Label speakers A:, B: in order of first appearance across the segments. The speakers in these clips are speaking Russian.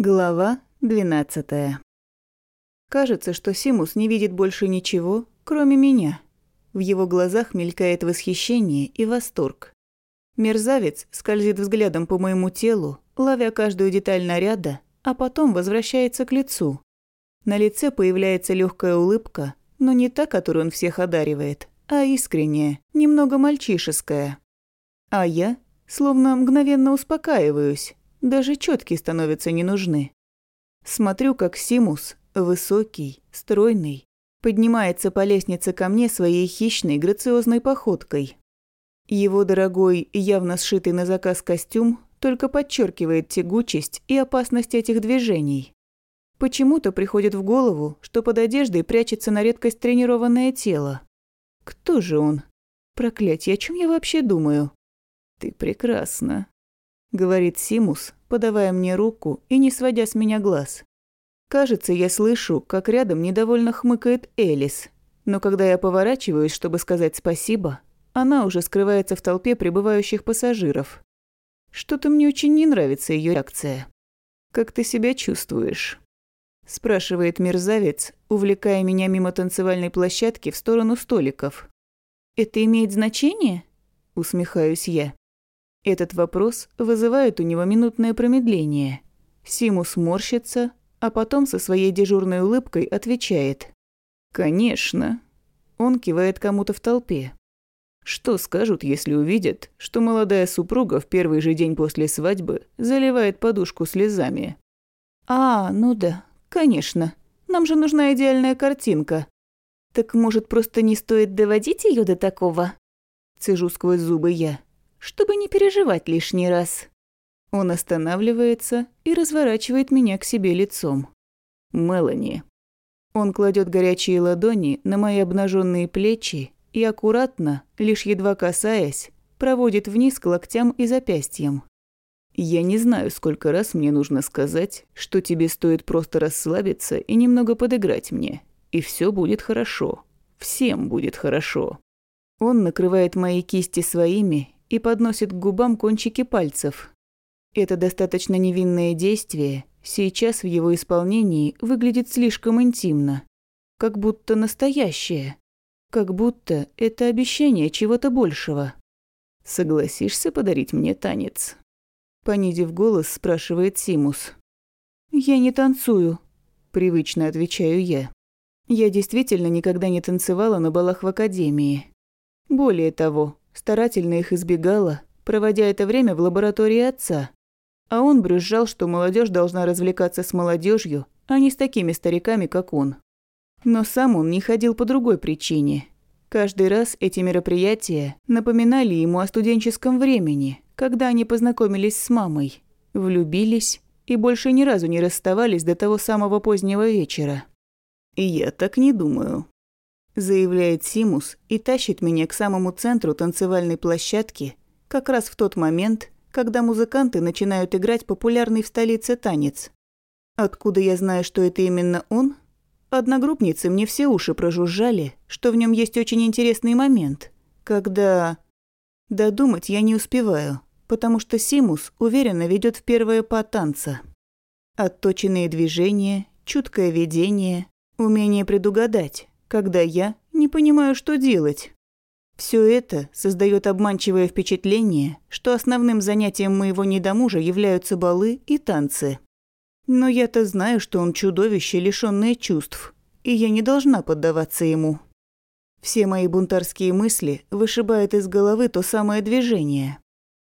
A: Глава 12. Кажется, что Симус не видит больше ничего, кроме меня. В его глазах мелькает восхищение и восторг. Мерзавец скользит взглядом по моему телу, ловя каждую деталь наряда, а потом возвращается к лицу. На лице появляется легкая улыбка, но не та, которую он всех одаривает, а искренняя, немного мальчишеская. А я словно мгновенно успокаиваюсь, даже четки становятся не нужны. Смотрю, как Симус, высокий, стройный, поднимается по лестнице ко мне своей хищной, грациозной походкой. Его дорогой, явно сшитый на заказ костюм только подчеркивает тягучесть и опасность этих движений. Почему-то приходит в голову, что под одеждой прячется на редкость тренированное тело. Кто же он? Проклятье, о чем я вообще думаю? Ты прекрасна, — говорит Симус, подавая мне руку и не сводя с меня глаз. Кажется, я слышу, как рядом недовольно хмыкает Элис, но когда я поворачиваюсь, чтобы сказать спасибо, она уже скрывается в толпе прибывающих пассажиров. Что-то мне очень не нравится ее реакция. «Как ты себя чувствуешь?» спрашивает мерзавец, увлекая меня мимо танцевальной площадки в сторону столиков. «Это имеет значение?» усмехаюсь я. Этот вопрос вызывает у него минутное промедление. Симус морщится, а потом со своей дежурной улыбкой отвечает. «Конечно». Он кивает кому-то в толпе. Что скажут, если увидят, что молодая супруга в первый же день после свадьбы заливает подушку слезами? «А, ну да, конечно. Нам же нужна идеальная картинка. Так, может, просто не стоит доводить ее до такого?» Цежу сквозь зубы я чтобы не переживать лишний раз. Он останавливается и разворачивает меня к себе лицом. Мелани. Он кладет горячие ладони на мои обнаженные плечи и аккуратно, лишь едва касаясь, проводит вниз к локтям и запястьям. Я не знаю, сколько раз мне нужно сказать, что тебе стоит просто расслабиться и немного подыграть мне, и все будет хорошо. Всем будет хорошо. Он накрывает мои кисти своими и подносит к губам кончики пальцев. Это достаточно невинное действие сейчас в его исполнении выглядит слишком интимно, как будто настоящее, как будто это обещание чего-то большего. «Согласишься подарить мне танец?» Понизив голос, спрашивает Симус. «Я не танцую», – привычно отвечаю я. Я действительно никогда не танцевала на балах в академии. Более того, старательно их избегала, проводя это время в лаборатории отца. А он брюзжал, что молодежь должна развлекаться с молодежью, а не с такими стариками, как он. Но сам он не ходил по другой причине. Каждый раз эти мероприятия напоминали ему о студенческом времени, когда они познакомились с мамой, влюбились и больше ни разу не расставались до того самого позднего вечера. «Я так не думаю», заявляет Симус и тащит меня к самому центру танцевальной площадки, как раз в тот момент, когда музыканты начинают играть популярный в столице танец. Откуда я знаю, что это именно он? Одногруппницы мне все уши прожужжали, что в нем есть очень интересный момент, когда... Додумать я не успеваю, потому что Симус уверенно ведет в первое по танца. Отточенные движения, чуткое ведение, умение предугадать, когда я не понимаю, что делать. Все это создает обманчивое впечатление, что основным занятием моего недомужа являются балы и танцы. Но я-то знаю, что он чудовище, лишённое чувств, и я не должна поддаваться ему. Все мои бунтарские мысли вышибают из головы то самое движение.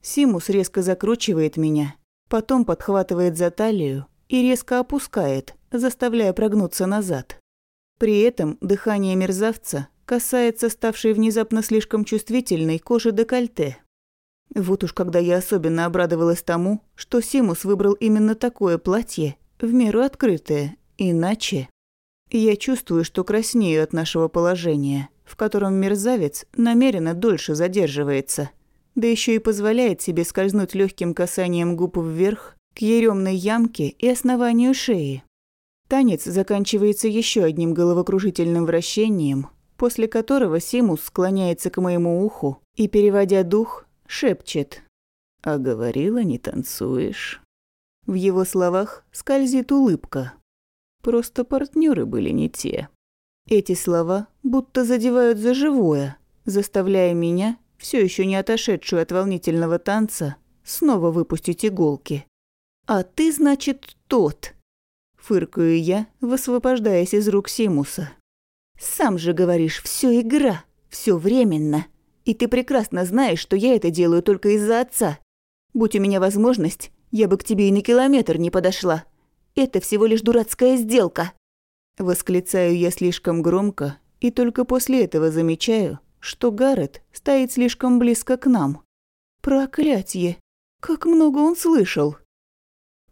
A: Симус резко закручивает меня, потом подхватывает за талию и резко опускает, заставляя прогнуться назад. При этом дыхание мерзавца касается ставшей внезапно слишком чувствительной кожи декольте. Вот уж когда я особенно обрадовалась тому, что Симус выбрал именно такое платье, в меру открытое, иначе... Я чувствую, что краснею от нашего положения, в котором мерзавец намеренно дольше задерживается, да еще и позволяет себе скользнуть легким касанием губ вверх к еремной ямке и основанию шеи. Танец заканчивается еще одним головокружительным вращением, после которого Симус склоняется к моему уху и, переводя дух, шепчет. «А говорила, не танцуешь». В его словах скользит улыбка. Просто партнеры были не те. Эти слова будто задевают за живое, заставляя меня, все еще не отошедшую от волнительного танца, снова выпустить иголки. «А ты, значит, тот!» Фыркаю я, высвобождаясь из рук Симуса. «Сам же говоришь, все игра, все временно. И ты прекрасно знаешь, что я это делаю только из-за отца. Будь у меня возможность, я бы к тебе и на километр не подошла. Это всего лишь дурацкая сделка!» Восклицаю я слишком громко, и только после этого замечаю, что Гаррет стоит слишком близко к нам. Проклятье! Как много он слышал!